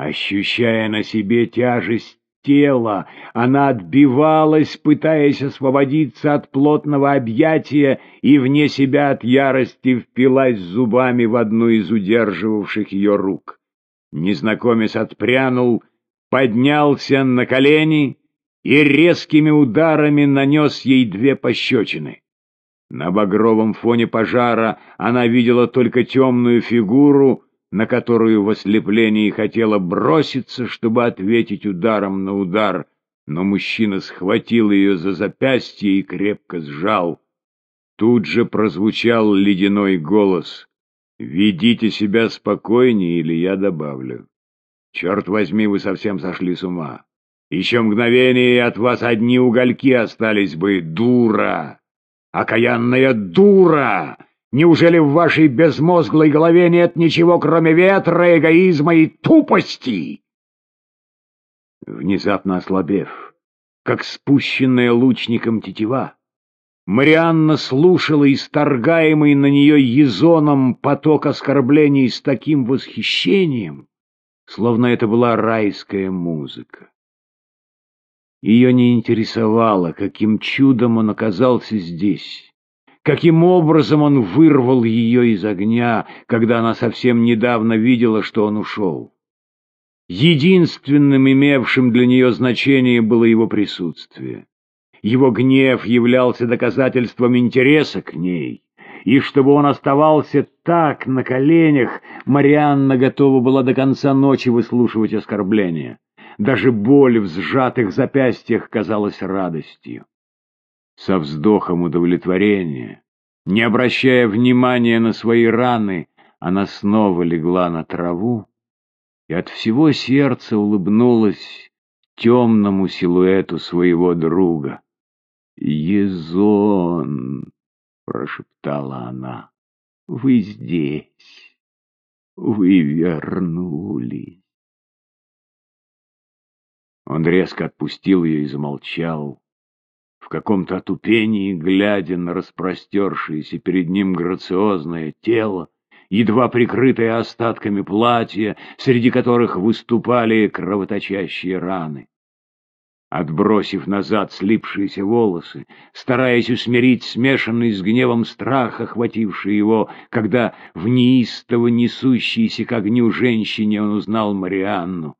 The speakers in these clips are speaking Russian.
Ощущая на себе тяжесть тела, она отбивалась, пытаясь освободиться от плотного объятия, и вне себя от ярости впилась зубами в одну из удерживавших ее рук. Незнакомец отпрянул, поднялся на колени и резкими ударами нанес ей две пощечины. На багровом фоне пожара она видела только темную фигуру, на которую в ослеплении хотела броситься, чтобы ответить ударом на удар, но мужчина схватил ее за запястье и крепко сжал. Тут же прозвучал ледяной голос. «Ведите себя спокойнее, или я добавлю. Черт возьми, вы совсем сошли с ума. Еще мгновение, и от вас одни угольки остались бы, дура! Окаянная дура!» Неужели в вашей безмозглой голове нет ничего, кроме ветра, эгоизма и тупости? Внезапно ослабев, как спущенная лучником тетива, Марианна слушала исторгаемый на нее езоном поток оскорблений с таким восхищением, словно это была райская музыка. Ее не интересовало, каким чудом он оказался здесь каким образом он вырвал ее из огня, когда она совсем недавно видела, что он ушел. Единственным имевшим для нее значение было его присутствие. Его гнев являлся доказательством интереса к ней, и чтобы он оставался так на коленях, Марианна готова была до конца ночи выслушивать оскорбления. Даже боль в сжатых запястьях казалась радостью со вздохом удовлетворения. Не обращая внимания на свои раны, она снова легла на траву и от всего сердца улыбнулась темному силуэту своего друга. «Езон!» — прошептала она. «Вы здесь! Вы вернулись!» Он резко отпустил ее и замолчал каком-то отупении, глядя на распростершееся перед ним грациозное тело, едва прикрытое остатками платья, среди которых выступали кровоточащие раны. Отбросив назад слипшиеся волосы, стараясь усмирить смешанный с гневом страх, охвативший его, когда в неистово несущейся к огню женщине он узнал Марианну,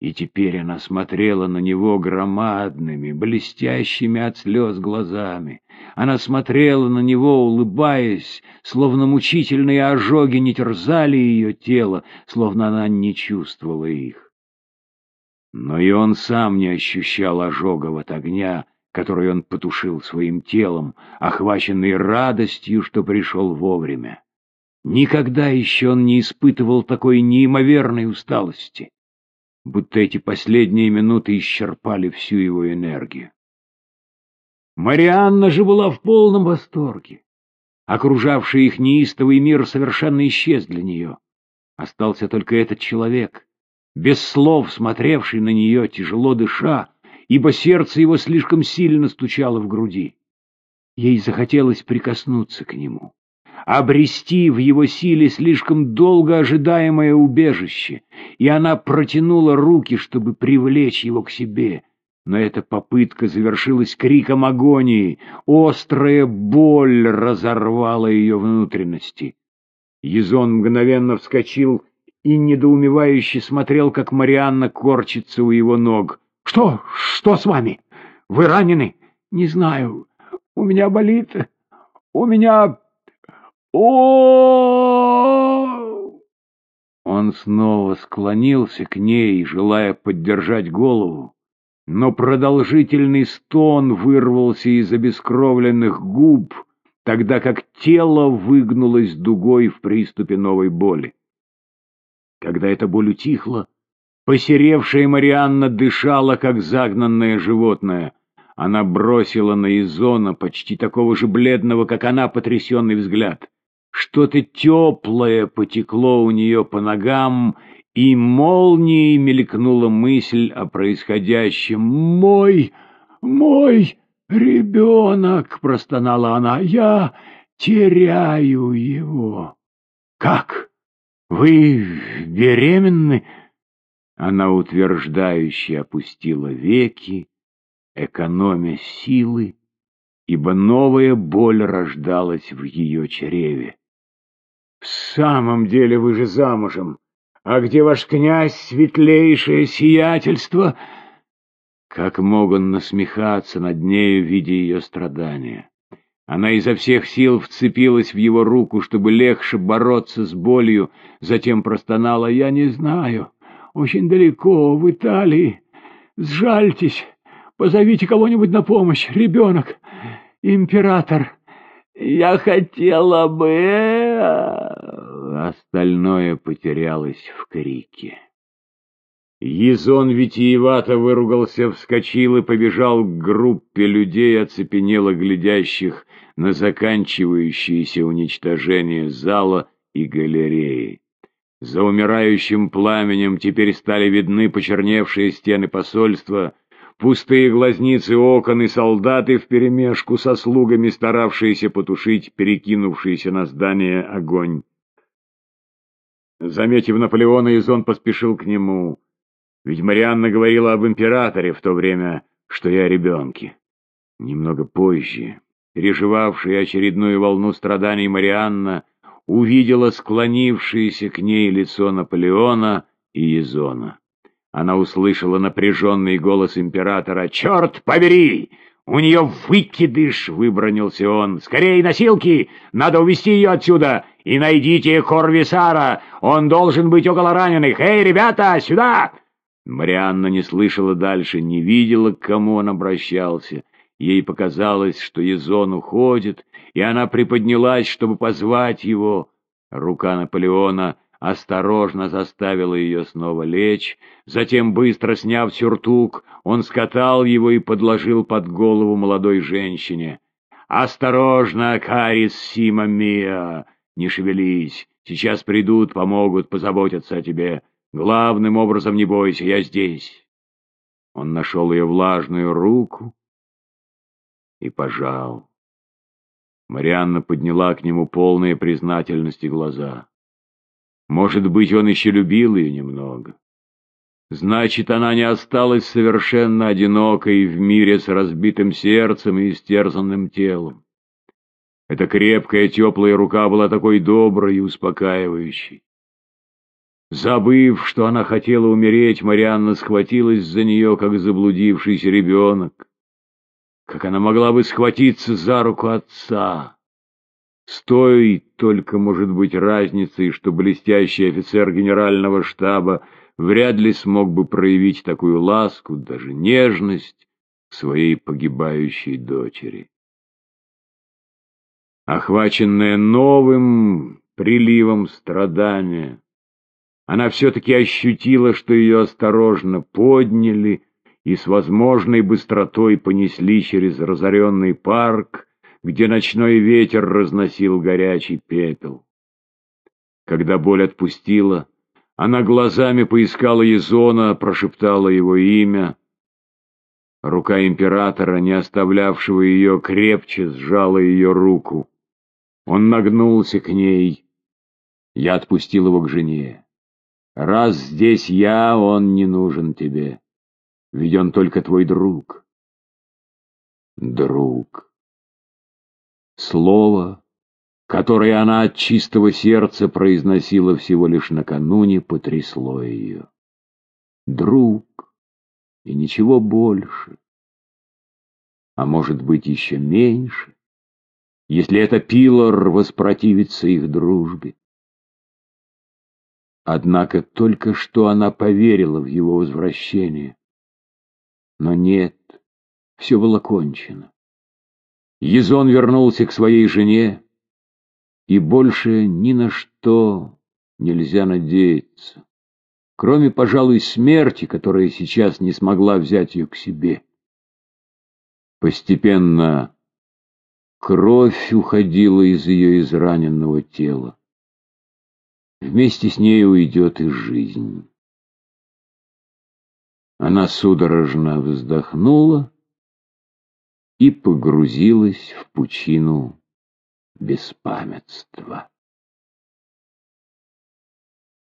и теперь она смотрела на него громадными, блестящими от слез глазами. Она смотрела на него, улыбаясь, словно мучительные ожоги не терзали ее тело, словно она не чувствовала их. Но и он сам не ощущал ожогов от огня, который он потушил своим телом, охваченный радостью, что пришел вовремя. Никогда еще он не испытывал такой неимоверной усталости будто эти последние минуты исчерпали всю его энергию. Марианна же была в полном восторге. Окружавший их неистовый мир совершенно исчез для нее. Остался только этот человек, без слов смотревший на нее, тяжело дыша, ибо сердце его слишком сильно стучало в груди. Ей захотелось прикоснуться к нему обрести в его силе слишком долго ожидаемое убежище, и она протянула руки, чтобы привлечь его к себе. Но эта попытка завершилась криком агонии, острая боль разорвала ее внутренности. Езон мгновенно вскочил и недоумевающе смотрел, как Марианна корчится у его ног. — Что? Что с вами? Вы ранены? — Не знаю. У меня болит. У меня о Он снова склонился к ней, желая поддержать голову, но продолжительный стон вырвался из обескровленных губ, тогда как тело выгнулось дугой в приступе новой боли. Когда эта боль утихла, посеревшая Марианна дышала, как загнанное животное. Она бросила на Изона почти такого же бледного, как она, потрясенный взгляд. Что-то теплое потекло у нее по ногам, и молнией мелькнула мысль о происходящем. «Мой, мой ребенок!» — простонала она. «Я теряю его!» «Как? Вы беременны?» Она утверждающе опустила веки, экономя силы, ибо новая боль рождалась в ее чреве. «В самом деле вы же замужем! А где ваш князь, светлейшее сиятельство?» Как мог он насмехаться над нею, видя ее страдания? Она изо всех сил вцепилась в его руку, чтобы легче бороться с болью, затем простонала «Я не знаю, очень далеко, в Италии. Сжальтесь, позовите кого-нибудь на помощь, ребенок, император. Я хотела бы...» Остальное потерялось в крике. Езон витиевато выругался, вскочил и побежал к группе людей, оцепенело глядящих на заканчивающееся уничтожение зала и галереи. За умирающим пламенем теперь стали видны почерневшие стены посольства, пустые глазницы окон и солдаты вперемешку со слугами, старавшиеся потушить перекинувшийся на здание огонь. Заметив Наполеона, Изон поспешил к нему. Ведь Марианна говорила об императоре в то время, что я ребенке. Немного позже, переживавшая очередную волну страданий Марианна, увидела склонившееся к ней лицо Наполеона и Езона. Она услышала напряженный голос императора «Черт побери! У нее выкидыш!» — выбронился он. «Скорей, носилки! Надо увести ее отсюда! И найдите Корвисара! Он должен быть около раненых! Эй, ребята, сюда!» Марианна не слышала дальше, не видела, к кому он обращался. Ей показалось, что Езон уходит, и она приподнялась, чтобы позвать его. Рука Наполеона осторожно заставила ее снова лечь, затем, быстро сняв сюртук, он скатал его и подложил под голову молодой женщине. «Осторожно, Карис Сима Миа! Не шевелись, сейчас придут, помогут, позаботятся о тебе. Главным образом не бойся, я здесь. Он нашел ее влажную руку и пожал. Марианна подняла к нему полные признательности глаза. Может быть, он еще любил ее немного. Значит, она не осталась совершенно одинокой в мире с разбитым сердцем и истерзанным телом. Эта крепкая теплая рука была такой доброй и успокаивающей. Забыв, что она хотела умереть, Марианна схватилась за нее, как заблудившийся ребенок. Как она могла бы схватиться за руку отца? С той только может быть разницей, что блестящий офицер генерального штаба вряд ли смог бы проявить такую ласку, даже нежность к своей погибающей дочери. Охваченная новым приливом страдания, она все-таки ощутила, что ее осторожно подняли и с возможной быстротой понесли через разоренный парк, где ночной ветер разносил горячий пепел. Когда боль отпустила, она глазами поискала Езона, прошептала его имя. Рука императора, не оставлявшего ее, крепче сжала ее руку. Он нагнулся к ней. Я отпустил его к жене. Раз здесь я, он не нужен тебе. Ведь он только твой друг. Друг. Слово, которое она от чистого сердца произносила всего лишь накануне, потрясло ее. Друг. И ничего больше. А может быть, еще меньше, если это Пилор воспротивится их дружбе. Однако только что она поверила в его возвращение. Но нет, все было кончено. Езон вернулся к своей жене, и больше ни на что нельзя надеяться, кроме, пожалуй, смерти, которая сейчас не смогла взять ее к себе. Постепенно кровь уходила из ее израненного тела. Вместе с ней уйдет и жизнь. Она судорожно вздохнула и погрузилась в пучину беспамятства.